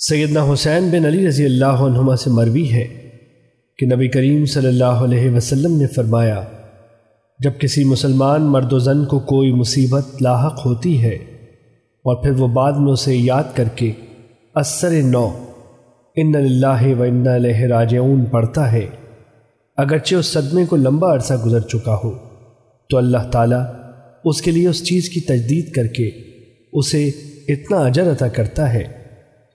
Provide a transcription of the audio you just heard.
سیدنا حسین بن علی رضی اللہ عنہما سے مروی ہے کہ نبی کریم صلی اللہ علیہ وسلم نے فرمایا، جب کسی مسلمان مرد و زن کو کوئی مصیبت لاحق ہوتی ہے اور پھر وہ بعد میں اسے یاد کر کے اثر نو، ان اللہ و ان علیہ راجعون پڑھتا ہے، اگرچہ اس صدمے کو لمبا عرصہ گزر چکا ہو، تو اللہ تعالیٰ اس کے لیے اس چیز کی تجدید کر کے اسے اتنا اجر عطا کرتا ہے۔